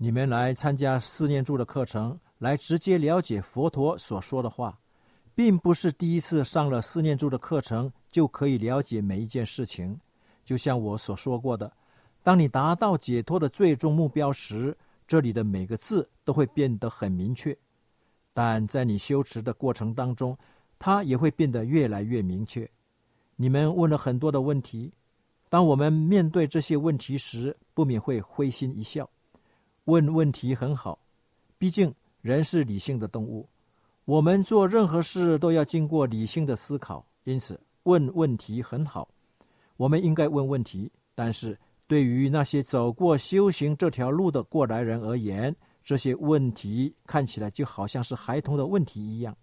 你们来参加四念住的课程，来直接了解佛陀所说的话，并不是第一次上了四念住的课程就可以了解每一件事情。就像我所说过的，当你达到解脱的最终目标时，这里的每个字都会变得很明确。但在你修持的过程当中，它也会变得越来越明确。你们问了很多的问题。当我们面对这些问题时，不免会会心一笑。问问题很好，毕竟人是理性的动物，我们做任何事都要经过理性的思考，因此问问题很好。我们应该问问题，但是对于那些走过修行这条路的过来人而言，这些问题看起来就好像是孩童的问题一样。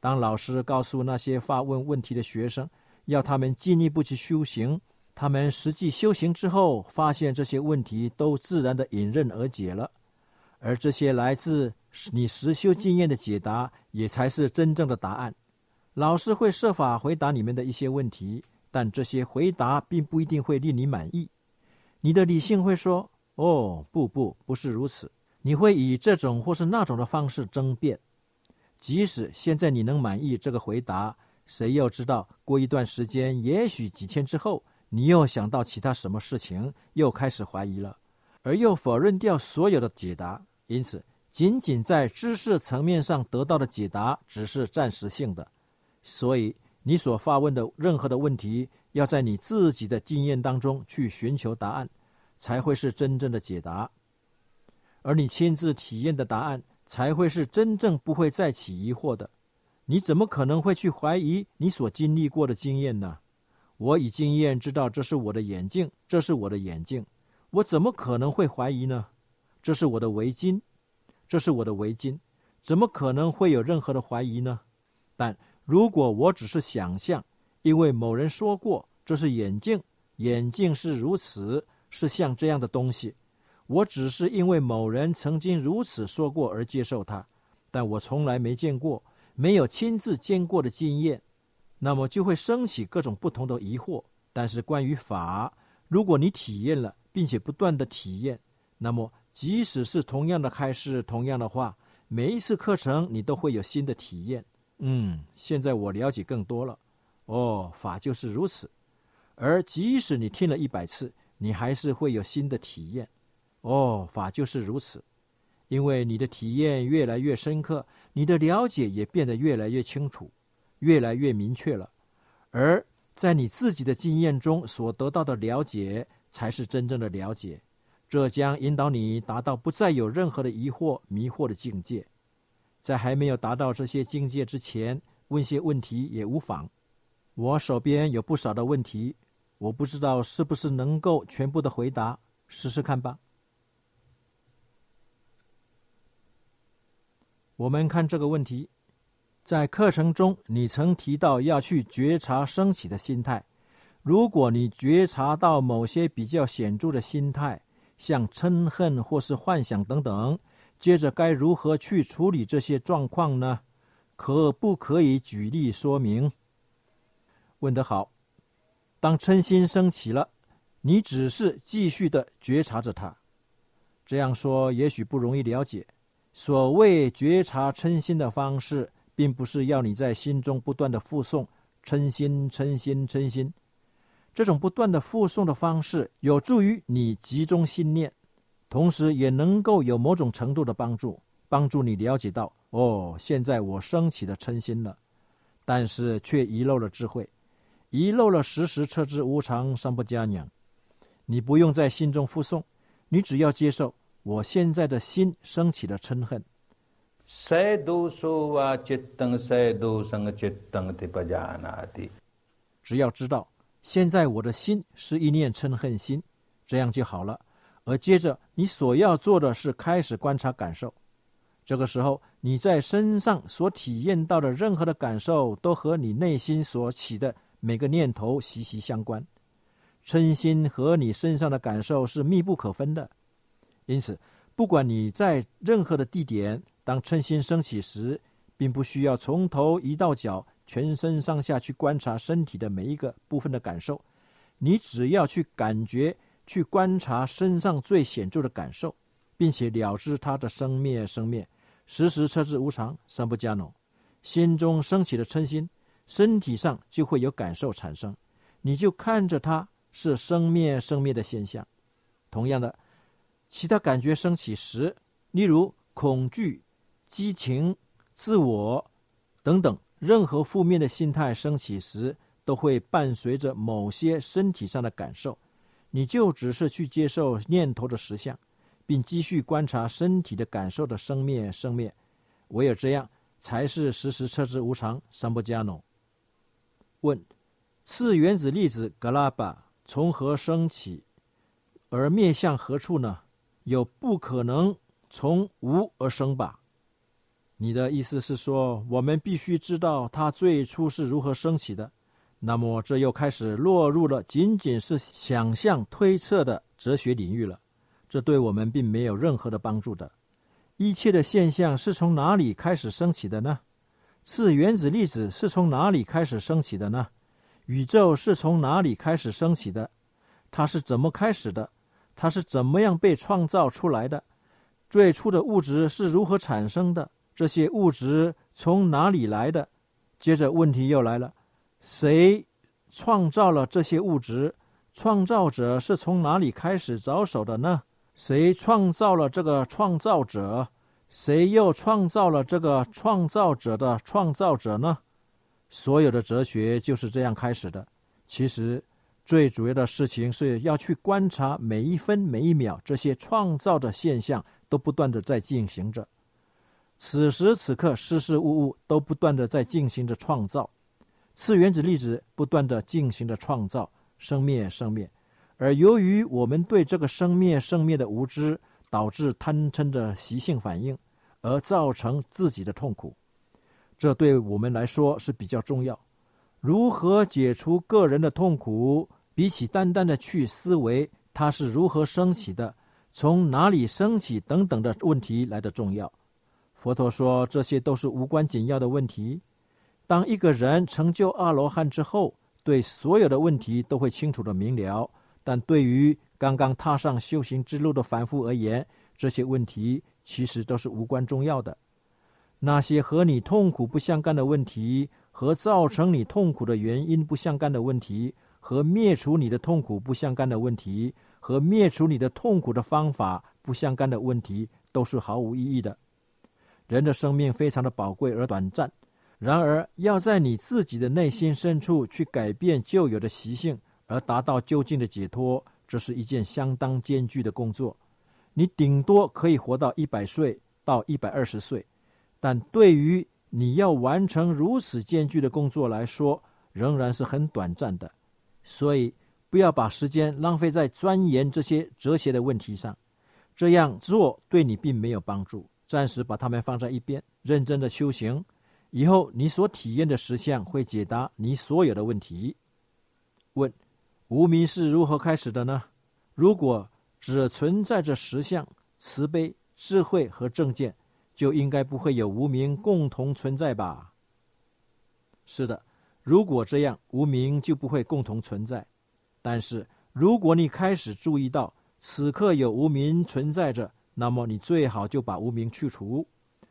当老师告诉那些发问问题的学生，要他们进一步去修行。他们实际修行之后，发现这些问题都自然的迎刃而解了，而这些来自你实修经验的解答，也才是真正的答案。老师会设法回答你们的一些问题，但这些回答并不一定会令你满意。你的理性会说：“哦，不不，不是如此。”你会以这种或是那种的方式争辩。即使现在你能满意这个回答，谁又知道过一段时间，也许几天之后。你又想到其他什么事情，又开始怀疑了，而又否认掉所有的解答。因此，仅仅在知识层面上得到的解答只是暂时性的。所以，你所发问的任何的问题，要在你自己的经验当中去寻求答案，才会是真正的解答。而你亲自体验的答案，才会是真正不会再起疑惑的。你怎么可能会去怀疑你所经历过的经验呢？我以经验知道这是我的眼镜，这是我的眼镜，我怎么可能会怀疑呢？这是我的围巾，这是我的围巾，怎么可能会有任何的怀疑呢？但如果我只是想象，因为某人说过这是眼镜，眼镜是如此，是像这样的东西，我只是因为某人曾经如此说过而接受它，但我从来没见过，没有亲自见过的经验。那么就会升起各种不同的疑惑。但是关于法，如果你体验了，并且不断的体验，那么即使是同样的开示、同样的话，每一次课程你都会有新的体验。嗯，现在我了解更多了。哦，法就是如此。而即使你听了一百次，你还是会有新的体验。哦，法就是如此，因为你的体验越来越深刻，你的了解也变得越来越清楚。越来越明确了，而在你自己的经验中所得到的了解，才是真正的了解。这将引导你达到不再有任何的疑惑、迷惑的境界。在还没有达到这些境界之前，问些问题也无妨。我手边有不少的问题，我不知道是不是能够全部的回答，试试看吧。我们看这个问题。在课程中，你曾提到要去觉察升起的心态。如果你觉察到某些比较显著的心态，像嗔恨或是幻想等等，接着该如何去处理这些状况呢？可不可以举例说明？问得好。当嗔心升起了，你只是继续的觉察着它。这样说也许不容易了解。所谓觉察嗔心的方式。并不是要你在心中不断的复诵“嗔心，嗔心，嗔心”，这种不断的复诵的方式有助于你集中信念，同时也能够有某种程度的帮助，帮助你了解到哦，现在我升起的嗔心了，但是却遗漏了智慧，遗漏了时时彻知无常，三不加娘。你不用在心中复诵，你只要接受我现在的心升起了嗔恨。只要知道，现在我的心是一念嗔恨心，这样就好了。而接着，你所要做的是开始观察感受。这个时候，你在身上所体验到的任何的感受，都和你内心所起的每个念头息息相关。嗔心和你身上的感受是密不可分的，因此，不管你在任何的地点。当嗔心升起时，并不需要从头移到脚，全身上下去观察身体的每一个部分的感受。你只要去感觉，去观察身上最显著的感受，并且了知它的生灭生灭，时时车之无常，三不加浓。心中升起的嗔心，身体上就会有感受产生，你就看着它是生灭生灭的现象。同样的，其他感觉升起时，例如恐惧、激情、自我等等，任何负面的心态升起时，都会伴随着某些身体上的感受。你就只是去接受念头的实相，并继续观察身体的感受的生灭生灭。唯有这样。才是时时车之无常，三不加浓。问：次原子粒子格拉巴从何升起，而面向何处呢？有不可能从无而生吧？你的意思是说，我们必须知道它最初是如何升起的？那么这又开始落入了仅仅是想象推测的哲学领域了，这对我们并没有任何的帮助的。一切的现象是从哪里开始升起的呢？次原子粒子是从哪里开始升起的呢？宇宙是从哪里开始升起的？它是怎么开始的？它是怎么样被创造出来的？最初的物质是如何产生的？这些物质从哪里来的？接着问题又来了：谁创造了这些物质？创造者是从哪里开始着手的呢？谁创造了这个创造者？谁又创造了这个创造者的创造者呢？所有的哲学就是这样开始的。其实，最主要的事情是要去观察每一分每一秒，这些创造的现象都不断的在进行着。此时此刻，事事物物都不断的在进行着创造。次原子粒子不断的进行着创造，生灭，生灭。而由于我们对这个生灭生灭的无知，导致贪嗔的习性反应，而造成自己的痛苦，这对我们来说是比较重要。如何解除个人的痛苦，比起单单的去思维它是如何升起的、从哪里升起等等的问题来的重要。佛陀说，这些都是无关紧要的问题。当一个人成就阿罗汉之后，对所有的问题都会清楚的明了。但对于刚刚踏上修行之路的凡夫而言，这些问题其实都是无关重要的。那些和你痛苦不相干的问题，和造成你痛苦的原因不相干的问题，和灭除你的痛苦不相干的问题，和灭除你的痛苦的方法不相干的问题，都是毫无意义的。人的生命非常的宝贵而短暂，然而要在你自己的内心深处去改变旧有的习性。而达到究竟的解脱，这是一件相当艰巨的工作。你顶多可以活到一百岁到一百二十岁，但对于你要完成如此艰巨的工作来说，仍然是很短暂的。所以，不要把时间浪费在钻研这些哲学的问题上，这样做对你并没有帮助。暂时把它们放在一边，认真的修行，以后你所体验的实相会解答你所有的问题。问。无名是如何开始的呢？如果只存在着实相、慈悲、智慧和正见，就应该不会有无名共同存在吧？是的，如果这样，无名就不会共同存在。但是，如果你开始注意到此刻有无名存在着，那么你最好就把无名去除，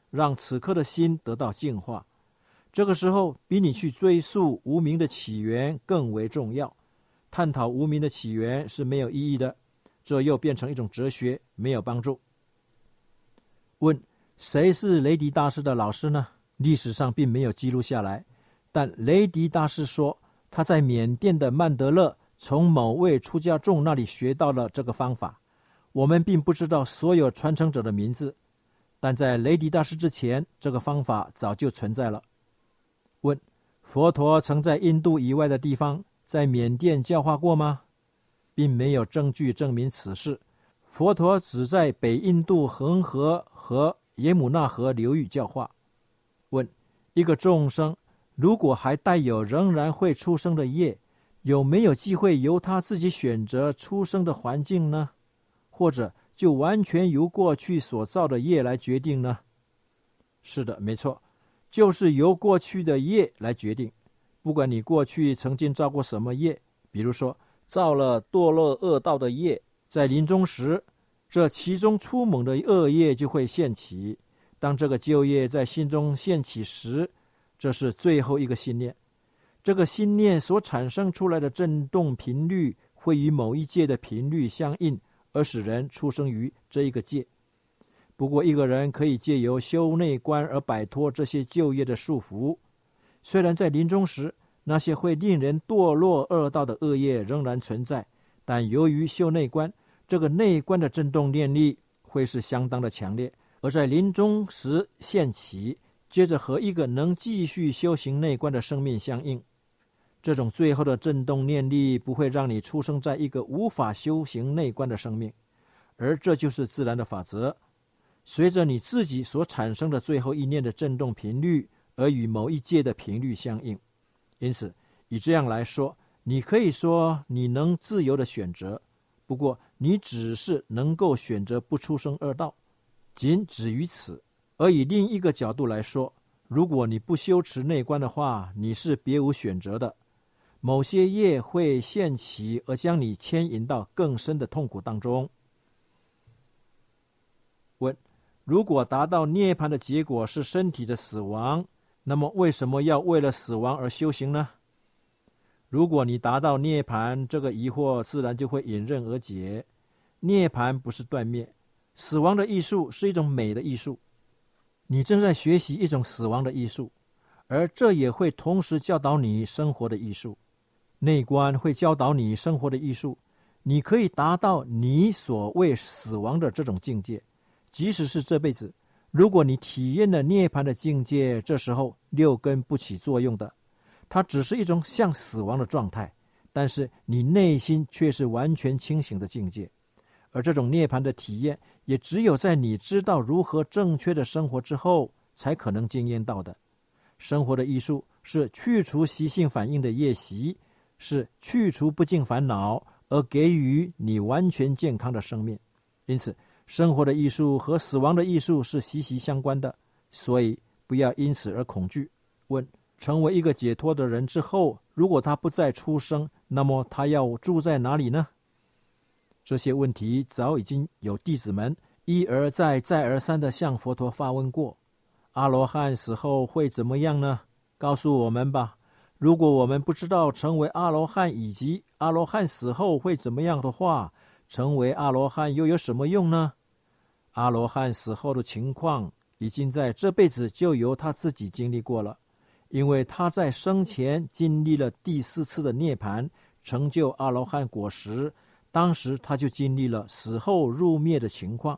让此刻的心得到净化。这个时候，比你去追溯无名的起源更为重要。探讨无名的起源是没有意义的，这又变成一种哲学，没有帮助。问：谁是雷迪大师的老师呢？历史上并没有记录下来，但雷迪大师说他在缅甸的曼德勒从某位出家众那里学到了这个方法。我们并不知道所有传承者的名字，但在雷迪大师之前，这个方法早就存在了。问：佛陀曾在印度以外的地方？在缅甸教化过吗？并没有证据证明此事。佛陀只在北印度恒河和耶姆纳河流域教化。问：一个众生如果还带有仍然会出生的业，有没有机会由他自己选择出生的环境呢？或者就完全由过去所造的业来决定呢？是的，没错，就是由过去的业来决定。不管你过去曾经造过什么业，比如说造了堕落恶道的业，在临终时，这其中粗猛的恶业就会现起。当这个旧业在心中现起时，这是最后一个信念。这个信念所产生出来的振动频率会与某一界的频率相应，而使人出生于这一个界。不过，一个人可以借由修内观而摆脱这些旧业的束缚。虽然在临终时，那些会令人堕落恶道的恶业仍然存在，但由于修内观，这个内观的震动念力会是相当的强烈，而在临终时现起，接着和一个能继续修行内观的生命相应。这种最后的震动念力不会让你出生在一个无法修行内观的生命，而这就是自然的法则。随着你自己所产生的最后一念的震动频率，而与某一界的频率相应。因此，以这样来说，你可以说你能自由的选择，不过你只是能够选择不出生二道，仅止于此。而以另一个角度来说，如果你不修持内观的话，你是别无选择的。某些业会现起，而将你牵引到更深的痛苦当中。问：如果达到涅槃的结果是身体的死亡？那么，为什么要为了死亡而修行呢？如果你达到涅槃，这个疑惑自然就会迎刃而解。涅槃不是断灭，死亡的艺术是一种美的艺术。你正在学习一种死亡的艺术，而这也会同时教导你生活的艺术。内观会教导你生活的艺术，你可以达到你所谓死亡的这种境界，即使是这辈子。如果你体验了涅槃的境界，这时候六根不起作用的，它只是一种像死亡的状态，但是你内心却是完全清醒的境界。而这种涅槃的体验，也只有在你知道如何正确的生活之后，才可能经验到的。生活的艺术是去除习性反应的夜习，是去除不尽烦恼，而给予你完全健康的生命。因此。生活的艺术和死亡的艺术是息息相关的，所以不要因此而恐惧。问：成为一个解脱的人之后，如果他不再出生，那么他要住在哪里呢？这些问题早已经有弟子们一而再、再而三的向佛陀发问过。阿罗汉死后会怎么样呢？告诉我们吧。如果我们不知道成为阿罗汉以及阿罗汉死后会怎么样的话，成为阿罗汉又有什么用呢？阿罗汉死后的情况，已经在这辈子就由他自己经历过了，因为他在生前经历了第四次的涅槃，成就阿罗汉果实。当时他就经历了死后入灭的情况，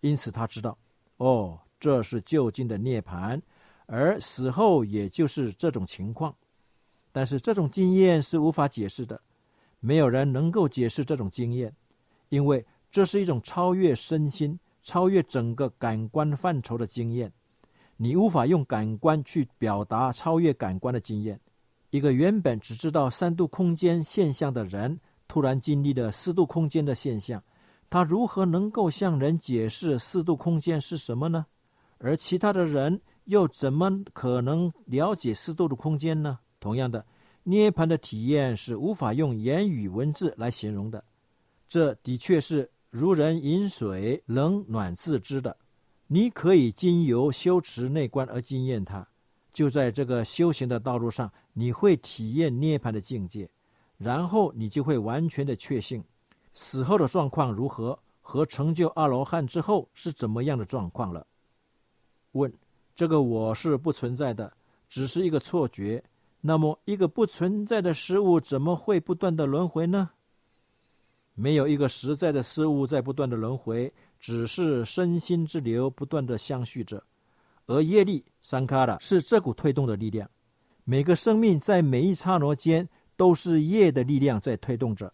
因此他知道，哦，这是就近的涅槃，而死后也就是这种情况。但是这种经验是无法解释的，没有人能够解释这种经验，因为这是一种超越身心。超越整个感官范畴的经验，你无法用感官去表达超越感官的经验。一个原本只知道三度空间现象的人，突然经历了四度空间的现象，他如何能够向人解释四度空间是什么呢？而其他的人又怎么可能了解四度的空间呢？同样的，涅盘的体验是无法用言语文字来形容的。这的确是。如人饮水，冷暖自知的，你可以经由修持内观而经验它。就在这个修行的道路上，你会体验涅槃的境界，然后你就会完全的确信，死后的状况如何，和成就阿罗汉之后是怎么样的状况了。问：这个我是不存在的，只是一个错觉。那么，一个不存在的事物怎么会不断的轮回呢？没有一个实在的事物在不断的轮回，只是身心之流不断的相续着，而业力三卡拉是这股推动的力量。每个生命在每一刹那间都是业的力量在推动着。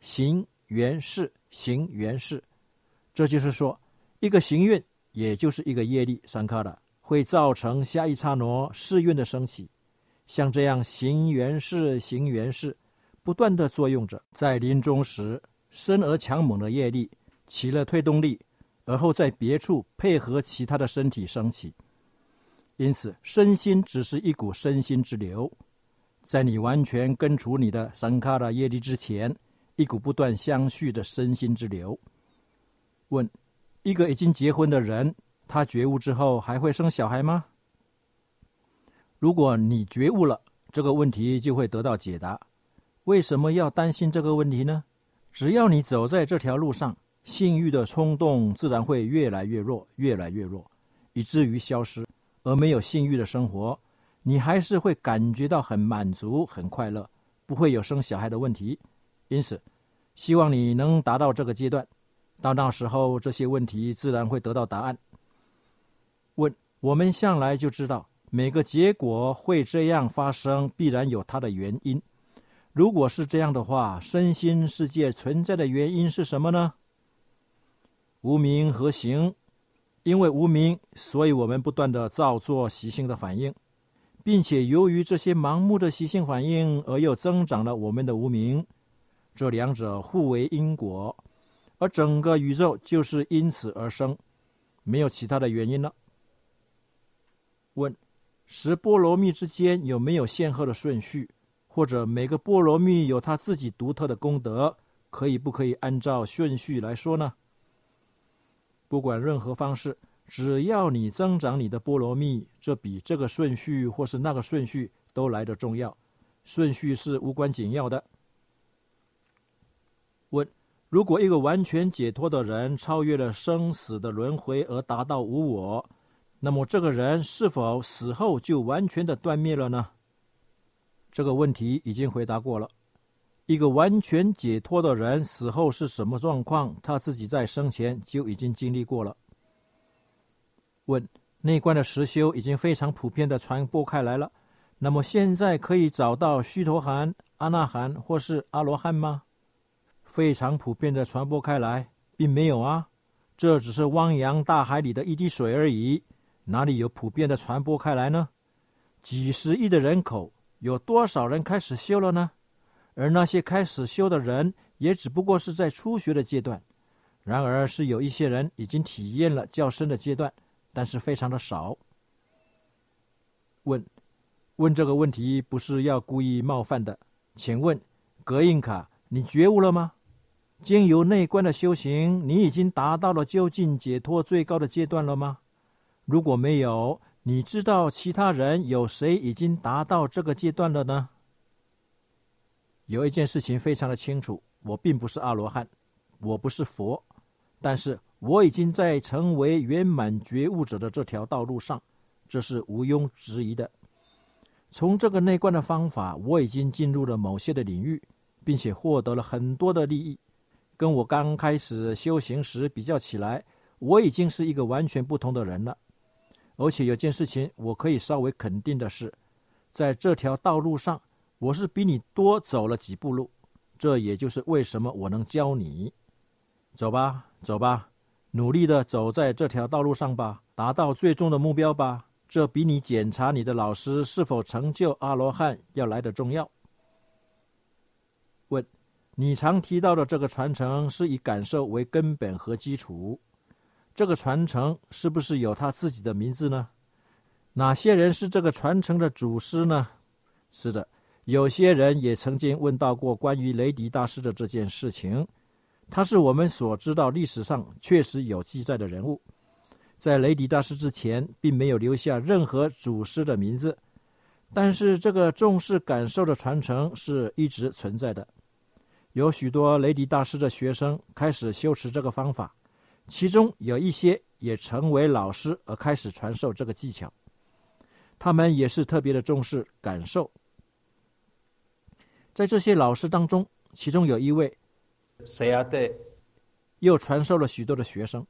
行缘事，行缘事，这就是说，一个行运，也就是一个业力三卡的，会造成下一刹那世运的升起。像这样行缘事、行缘事，不断的作用着，在临终时，深而强猛的业力起了推动力，而后在别处配合其他的身体升起。因此，身心只是一股身心之流。在你完全根除你的三卡的业力之前，一股不断相续的身心之流。问：一个已经结婚的人，他觉悟之后还会生小孩吗？如果你觉悟了，这个问题就会得到解答。为什么要担心这个问题呢？只要你走在这条路上，性欲的冲动自然会越来越弱，越来越弱，以至于消失。而没有性欲的生活，你还是会感觉到很满足、很快乐，不会有生小孩的问题。因此，希望你能达到这个阶段。到那时候，这些问题自然会得到答案。问：我们向来就知道，每个结果会这样发生，必然有它的原因。如果是这样的话，身心世界存在的原因是什么呢？无名和行，因为无名，所以我们不断的造作习性的反应，并且由于这些盲目的习性反应，而又增长了我们的无名。这两者互为因果。而整个宇宙就是因此而生，没有其他的原因了。问：十波罗蜜之间有没有先后的顺序，或者每个波罗蜜有它自己独特的功德，可以不可以按照顺序来说呢？不管任何方式，只要你增长你的波罗蜜，这比这个顺序或是那个顺序都来得重要。顺序是无关紧要的。问。如果一个完全解脱的人超越了生死的轮回而达到无我，那么这个人是否死后就完全的断灭了呢？这个问题已经回答过了。一个完全解脱的人死后是什么状况，他自己在生前就已经经历过了。问：内观的实修已经非常普遍的传播开来了，那么现在可以找到须陀含、阿那含或是阿罗汉吗？非常普遍的传播开来，并没有啊，这只是汪洋大海里的一滴水而已，哪里有普遍的传播开来呢？几十亿的人口，有多少人开始修了呢？而那些开始修的人，也只不过是在初学的阶段。然而，是有一些人已经体验了较深的阶段，但是非常的少。问，问这个问题不是要故意冒犯的，请问格印卡，你觉悟了吗？经由内观的修行，你已经达到了究竟解脱最高的阶段了吗？如果没有，你知道其他人有谁已经达到这个阶段了呢？有一件事情非常的清楚：我并不是阿罗汉，我不是佛，但是我已经在成为圆满觉悟者的这条道路上，这是毋庸置疑的。从这个内观的方法，我已经进入了某些的领域，并且获得了很多的利益。跟我刚开始修行时比较起来，我已经是一个完全不同的人了。而且有件事情我可以稍微肯定的是，在这条道路上，我是比你多走了几步路。这也就是为什么我能教你。走吧，走吧，努力的走在这条道路上吧，达到最终的目标吧。这比你检查你的老师是否成就阿罗汉要来的重要。问。你常提到的这个传承是以感受为根本和基础，这个传承是不是有他自己的名字呢？哪些人是这个传承的祖师呢？是的，有些人也曾经问到过关于雷迪大师的这件事情。他是我们所知道历史上确实有记载的人物，在雷迪大师之前，并没有留下任何祖师的名字，但是这个重视感受的传承是一直存在的。有许多雷迪大师的学生开始修持这个方法，其中有一些也成为老师而开始传授这个技巧。他们也是特别的重视感受。在这些老师当中，其中有一位，谁啊？对，又传授了许多的学生。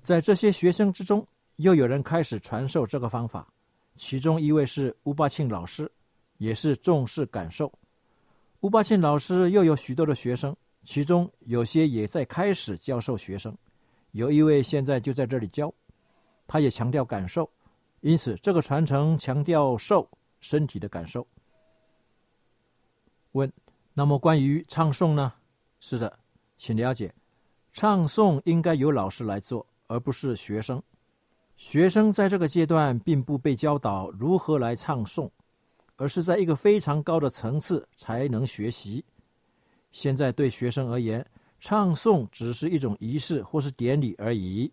在这些学生之中，又有人开始传授这个方法。其中一位是乌巴庆老师，也是重视感受。乌巴庆老师又有许多的学生，其中有些也在开始教授学生，有一位现在就在这里教，他也强调感受，因此这个传承强调受身体的感受。问：那么关于唱诵呢？是的，请了解，唱诵应该由老师来做，而不是学生。学生在这个阶段并不被教导如何来唱诵。而是在一个非常高的层次才能学习。现在对学生而言，唱诵只是一种仪式或是典礼而已。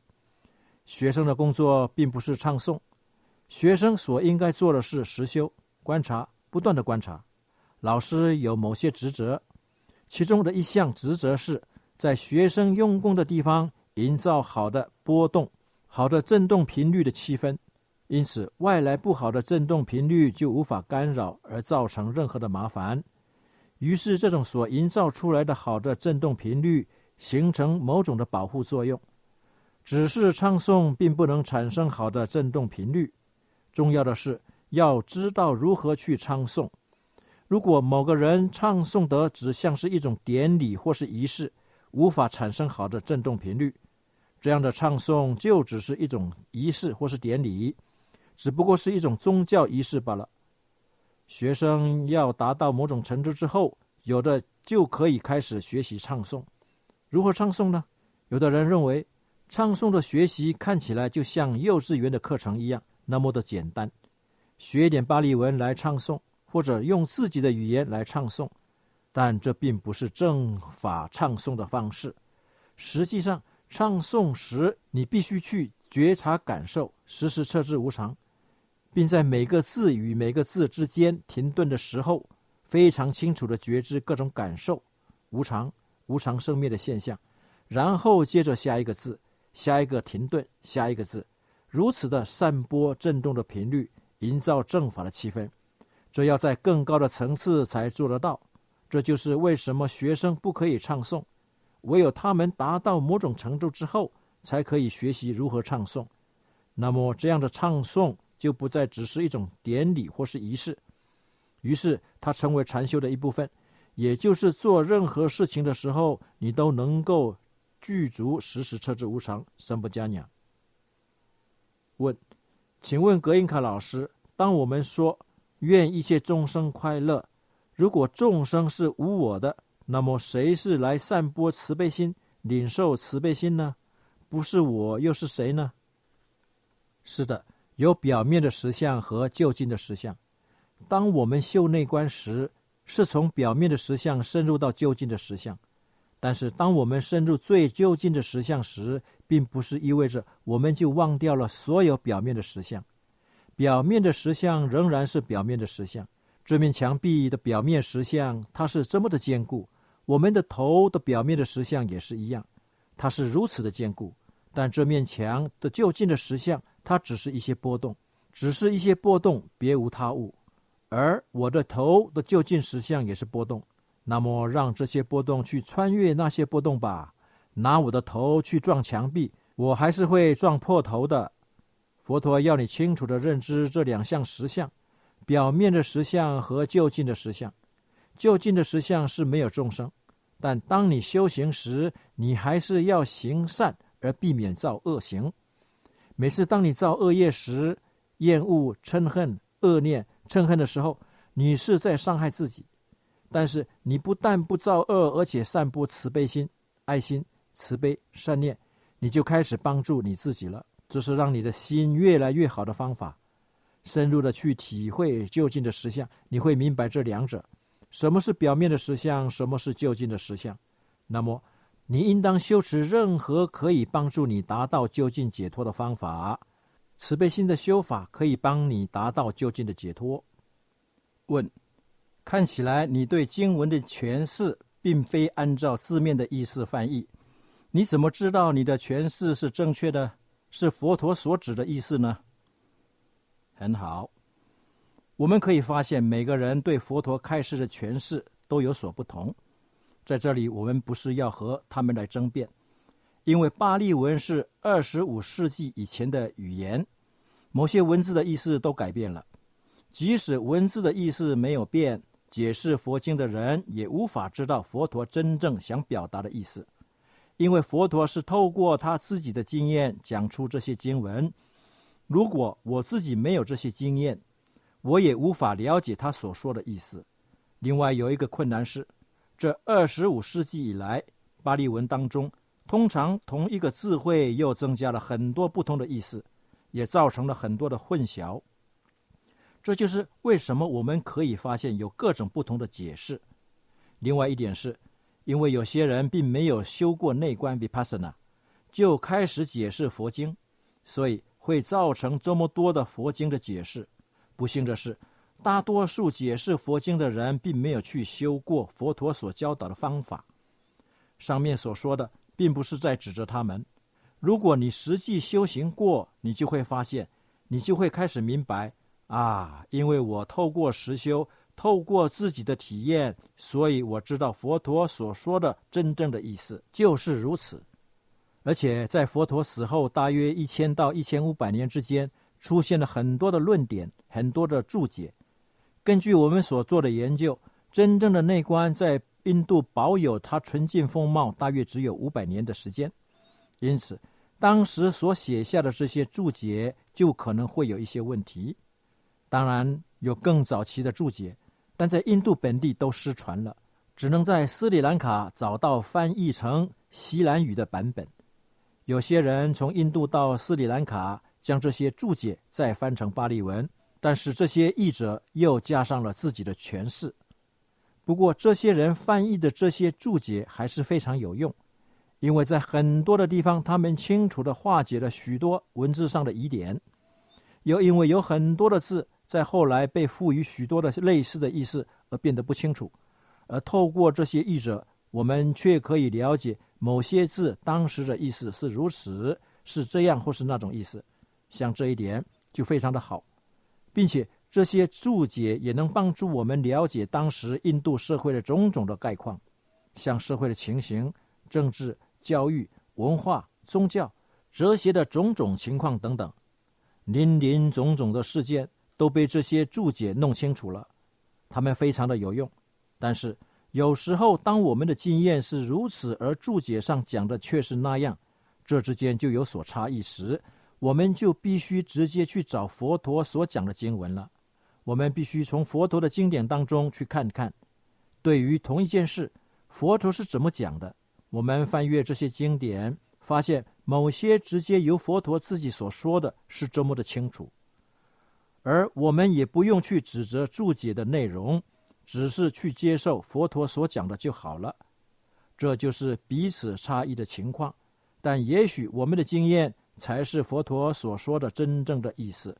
学生的工作并不是唱诵，学生所应该做的是实修、观察、不断的观察。老师有某些职责，其中的一项职责是在学生用功的地方营造好的波动、好的振动频率的气氛。因此，外来不好的振动频率就无法干扰而造成任何的麻烦。于是，这种所营造出来的好的振动频率形成某种的保护作用。只是唱诵并不能产生好的振动频率。重要的是要知道如何去唱诵。如果某个人唱诵得只像是一种典礼或是仪式，无法产生好的振动频率，这样的唱诵就只是一种仪式或是典礼。只不过是一种宗教仪式罢了。学生要达到某种程度之后，有的就可以开始学习唱诵。如何唱诵呢？有的人认为，唱诵的学习看起来就像幼稚园的课程一样，那么的简单。学一点巴利文来唱诵，或者用自己的语言来唱诵，但这并不是正法唱诵的方式。实际上，唱诵时你必须去觉察感受，时时彻知无常。并在每个字与每个字之间停顿的时候，非常清楚的觉知各种感受，无常、无常生灭的现象，然后接着下一个字，下一个停顿，下一个字，如此的散播振动的频率，营造正法的气氛。这要在更高的层次才做得到。这就是为什么学生不可以唱诵，唯有他们达到某种程度之后，才可以学习如何唱诵。那么这样的唱诵。就不再只是一种典礼或是仪式，于是它成为禅修的一部分，也就是做任何事情的时候，你都能够具足时时彻知无常，生不加鸟。问，请问格印卡老师，当我们说愿一切众生快乐，如果众生是无我的，那么谁是来散播慈悲心、领受慈悲心呢？不是我，又是谁呢？是的。有表面的实相和就近的实相。当我们修内观时，是从表面的实相深入到就近的实相；但是，当我们深入最就近的实相时，并不是意味着我们就忘掉了所有表面的实相。表面的实相仍然是表面的实相。这面墙壁的表面实相，它是这么的坚固；我们的头的表面的实相也是一样，它是如此的坚固。但这面墙的就近的实相。它只是一些波动，只是一些波动，别无他物。而我的头的就近实相也是波动。那么，让这些波动去穿越那些波动吧。拿我的头去撞墙壁，我还是会撞破头的。佛陀要你清楚的认知这两项实相：表面的实相和就近的实相。就近的实相是没有众生，但当你修行时，你还是要行善而避免造恶行。每次当你造恶业时，厌恶、嗔恨、恶念、嗔恨的时候，你是在伤害自己。但是你不但不造恶，而且散播慈悲心、爱心、慈悲、善念，你就开始帮助你自己了。这是让你的心越来越好的方法。深入的去体会就近的实相，你会明白这两者：什么是表面的实相，什么是就近的实相。那么。你应当修持任何可以帮助你达到究竟解脱的方法。慈悲心的修法可以帮你达到究竟的解脱。问：看起来你对经文的诠释并非按照字面的意思翻译，你怎么知道你的诠释是正确的，是佛陀所指的意思呢？很好，我们可以发现每个人对佛陀开示的诠释都有所不同。在这里，我们不是要和他们来争辩，因为巴利文是二十五世纪以前的语言，某些文字的意思都改变了。即使文字的意思没有变，解释佛经的人也无法知道佛陀真正想表达的意思，因为佛陀是透过他自己的经验讲出这些经文。如果我自己没有这些经验，我也无法了解他所说的意思。另外，有一个困难是。这二十五世纪以来，巴利文当中，通常同一个字汇又增加了很多不同的意思，也造成了很多的混淆。这就是为什么我们可以发现有各种不同的解释。另外一点是，因为有些人并没有修过内观 vipassana，就开始解释佛经，所以会造成这么多的佛经的解释。不幸的是，大多数解释佛经的人并没有去修过佛陀所教导的方法。上面所说的，并不是在指责他们。如果你实际修行过，你就会发现，你就会开始明白啊，因为我透过实修。透过自己的体验，所以我知道佛陀所说的真正的意思就是如此。而且在佛陀死后大约一千到一千五百年之间，出现了很多的论点，很多的注解。根据我们所做的研究，真正的内观在印度保有它纯净风貌，大约只有五百年的时间。因此，当时所写下的这些注解就可能会有一些问题。当然，有更早期的注解。但在印度本地都失传了，只能在斯里兰卡找到翻译成西兰语的版本。有些人从印度到斯里兰卡，将这些注解再翻成巴利文，但是这些译者又加上了自己的诠释。不过，这些人翻译的这些注解还是非常有用，因为在很多的地方，他们清楚地化解了许多文字上的疑点，又因为有很多的字。在后来被赋予许多的类似的意思而变得不清楚，而透过这些译者，我们却可以了解某些字当时的意思是如此，是这样或是那种意思。像这一点就非常的好，并且这些注解也能帮助我们了解当时印度社会的种种的概况，像社会的情形、政治、教育、文化、宗教、哲学的种种情况等等，林林总总的事件。都被这些注解弄清楚了，他们非常的有用。但是有时候，当我们的经验是如此，而注解上讲的却是那样，这之间就有所差异时，我们就必须直接去找佛陀所讲的经文了。我们必须从佛陀的经典当中去看看，对于同一件事，佛陀是怎么讲的。我们翻阅这些经典，发现某些直接由佛陀自己所说的是这么的清楚。而我们也不用去指责注解的内容，只是去接受佛陀所讲的就好了。这就是彼此差异的情况。但也许我们的经验才是佛陀所说的真正的意思。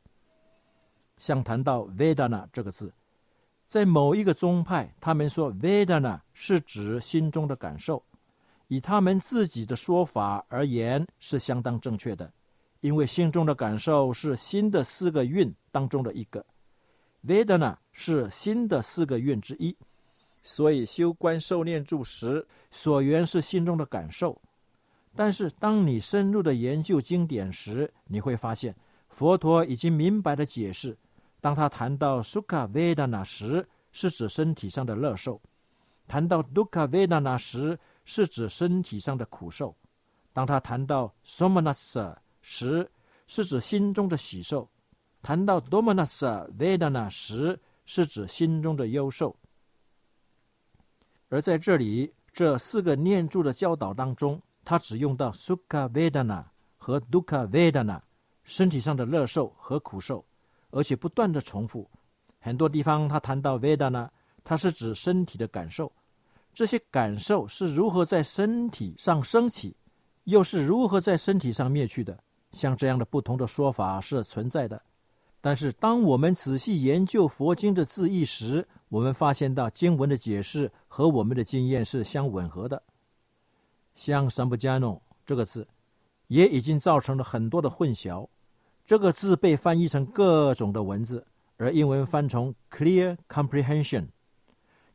像谈到 Vedana 这个字，在某一个宗派，他们说 Vedana 是指心中的感受，以他们自己的说法而言是相当正确的。因为心中的感受是心的四个蕴当中的一个，Vedana 是心的四个蕴之一，所以修观受念住时所缘是心中的感受。但是当你深入的研究经典时，你会发现佛陀已经明白的解释：当他谈到 Sukha Vedana 时，是指身体上的乐受；谈到 Dukkha Vedana 时，是指身体上的苦受；当他谈到 Somanasa。时是指心中的喜受，谈到 domanasa vedana 时，是指心中的忧受。而在这里，这四个念住的教导当中，他只用到 sukha vedana 和 dukkha vedana，身体上的乐受和苦受，而且不断的重复。很多地方他谈到 vedana，它是指身体的感受，这些感受是如何在身体上升起，又是如何在身体上灭去的。像这样的不同的说法是存在的，但是当我们仔细研究佛经的字义时，我们发现到经文的解释和我们的经验是相吻合的。像 “sambujano” 这个字，也已经造成了很多的混淆。这个字被翻译成各种的文字，而英文翻成 “clear comprehension”，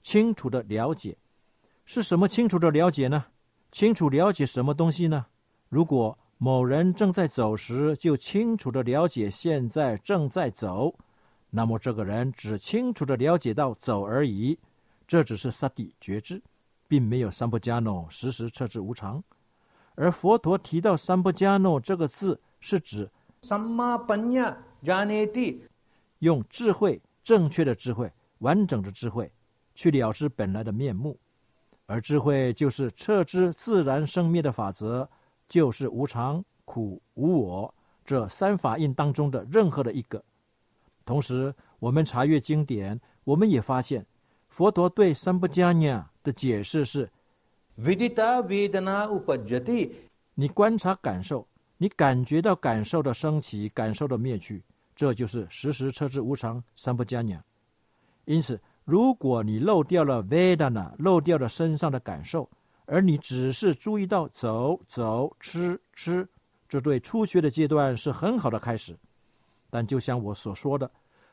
清楚的了解。是什么清楚的了解呢？清楚了解什么东西呢？如果某人正在走时，就清楚的了解现在正在走，那么这个人只清楚的了解到走而已。这只是萨蒂觉知，并没有三不加诺时时彻知无常。而佛陀提到三不加诺这个字，是指用智慧、正确的智慧、完整的智慧，去了知本来的面目。而智慧就是彻知自然生灭的法则。就是无常、苦、无我这三法印当中的任何的一个。同时，我们查阅经典，我们也发现，佛陀对三不加尼的解释是 vidita vedana upajjati 你观察感受，你感觉到感受的升起，感受的灭去，这就是时时彻知无常三不加鸟。因此，如果你漏掉了 vedana，漏掉了身上的感受，而你只是注意到走走吃吃，这对初学的阶段是很好的开始。但就像我所说的，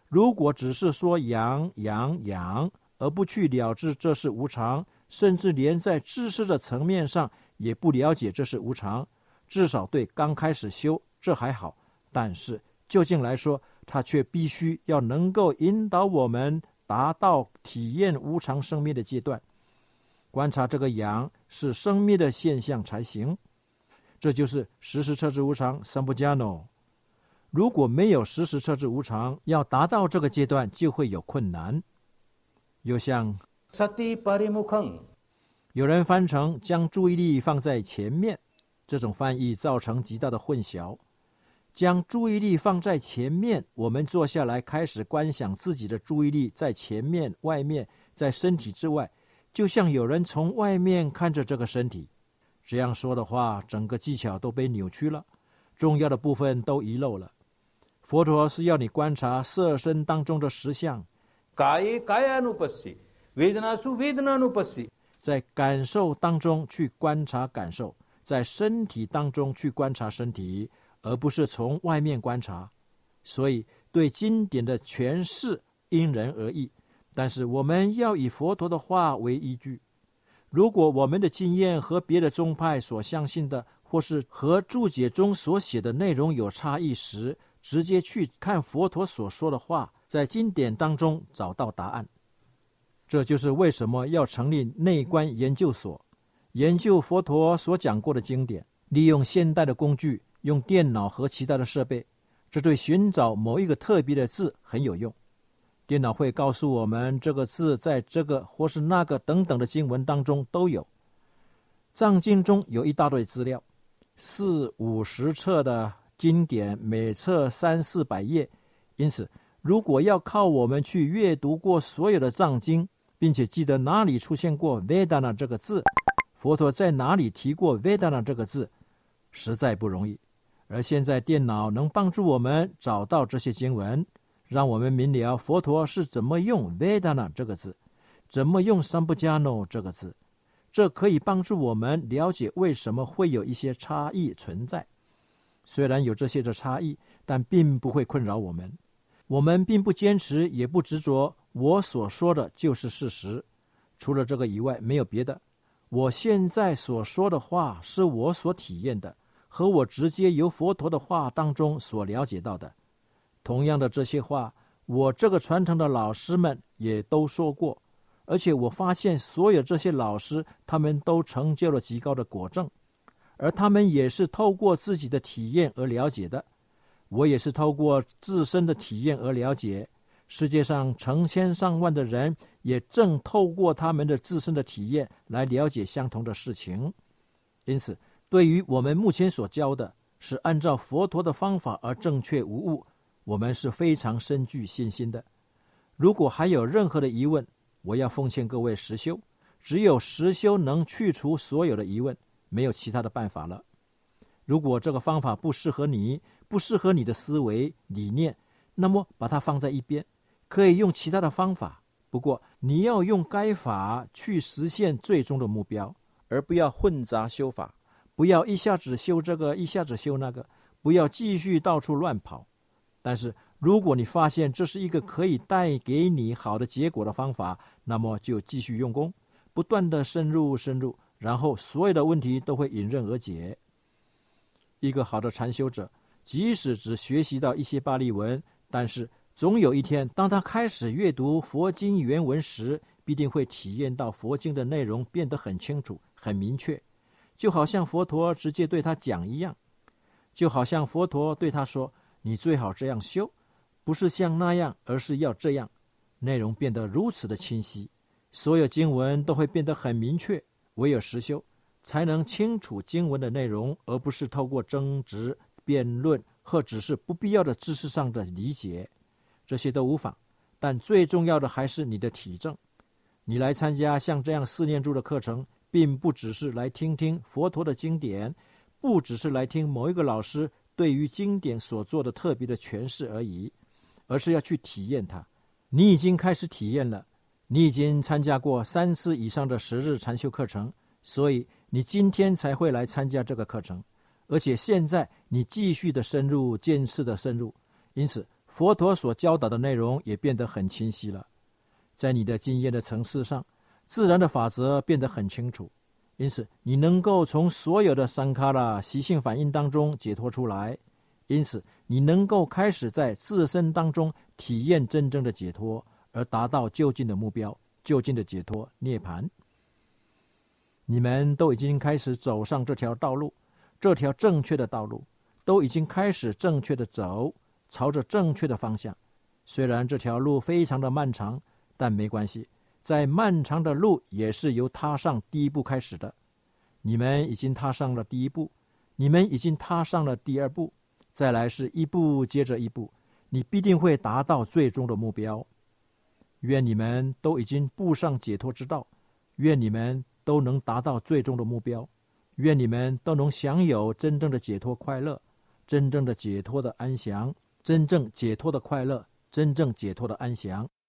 如果只是说养养养，而不去了知这是无常，甚至连在知识的层面上也不了解这是无常，至少对刚开始修这还好。但是究竟来说，他却必须要能够引导我们达到体验无常生命的阶段，观察这个阳是生灭的现象才行。这就是时时彻知无常三不加诺。如果没有时时彻知无常，要达到这个阶段就会有困难。又像 sati 有人翻成将注意力放在前面，这种翻译造成极大的混淆。将注意力放在前面，我们坐下来开始观想自己的注意力在前面、外面，在身体之外，就像有人从外面看着这个身体。这样说的话，整个技巧都被扭曲了，重要的部分都遗漏了。佛陀是要你观察色身当中的实相，在感受当中去观察感受，在身体当中去观察身体，而不是从外面观察。所以，对经典的诠释因人而异，但是我们要以佛陀的话为依据。如果我们的经验和别的宗派所相信的，或是和注解中所写的内容有差异时，直接去看佛陀所说的话，在经典当中找到答案。这就是为什么要成立内观研究所，研究佛陀所讲过的经典，利用现代的工具，用电脑和其他的设备，这对寻找某一个特别的字很有用。电脑会告诉我们这个字在这个或是那个等等的经文当中都有。藏经中有一大堆资料，四五十册的经典，每册三四百页，因此如果要靠我们去阅读过所有的藏经，并且记得哪里出现过 Vedana 这个字，佛陀在哪里提过 Vedana 这个字，实在不容易。而现在电脑能帮助我们找到这些经文，让我们明了佛陀是怎么用 Vedana 这个字，怎么用 s a m b u j a n o 这个字。这可以帮助我们了解为什么会有一些差异存在。虽然有这些的差异，但并不会困扰我们。我们并不坚持，也不执着。我所说的就是事实，除了这个以外，没有别的。我现在所说的话是我所体验的，和我直接由佛陀的话当中所了解到的。同样的这些话，我这个传承的老师们也都说过，而且我发现所有这些老师，他们都成就了极高的果证，而他们也是透过自己的体验而了解的。我也是透过自身的体验而了解。世界上成千上万的人也正透过他们的自身的体验来了解相同的事情，因此，对于我们目前所教的是按照佛陀的方法而正确无误，我们是非常深具信心的。如果还有任何的疑问，我要奉劝各位实修，只有实修能去除所有的疑问，没有其他的办法了。如果这个方法不适合你，不适合你的思维理念，那么把它放在一边。可以用其他的方法，不过你要用该法去实现最终的目标，而不要混杂修法，不要一下子修这个，一下子修那个，不要继续到处乱跑。但是，如果你发现这是一个可以带给你好的结果的方法，那么就继续用功，不断的深入深入，然后所有的问题都会迎刃而解。一个好的禅修者，即使只学习到一些巴利文，但是。总有一天，当他开始阅读佛经原文时，必定会体验到佛经的内容变得很清楚、很明确，就好像佛陀直接对他讲一样，就好像佛陀对他说：“你最好这样修，不是像那样，而是要这样。”内容变得如此的清晰，所有经文都会变得很明确。唯有实修，才能清楚经文的内容，而不是透过争执、辩论或只是不必要的知识上的理解。这些都无妨，但最重要的还是你的体证。你来参加像这样四念住的课程，并不只是来听听佛陀的经典，不只是来听某一个老师对于经典所做的特别的诠释而已，而是要去体验它。你已经开始体验了，你已经参加过三次以上的十日禅修课程，所以你今天才会来参加这个课程，而且现在你继续的深入渐次的深入，因此佛陀所教导的内容也变得很清晰了，在你的经验的层次上。自然的法则变得很清楚，因此你能够从所有的三卡拉习性反应当中解脱出来，因此你能够开始在自身当中体验真正的解脱，而达到就近的目标，就近的解脱涅槃。你们都已经开始走上这条道路，这条正确的道路，都已经开始正确的走，朝着正确的方向。虽然这条路非常的漫长，但没关系。在漫长的路也是由踏上第一步开始的，你们已经踏上了第一步，你们已经踏上了第二步，再来是一步接着一步，你必定会达到最终的目标。愿你们都已经步上解脱之道，愿你们都能达到最终的目标，愿你们都能享有真正的解脱快乐，真正的解脱的安详，真正解脱的快乐，真正解脱的安详。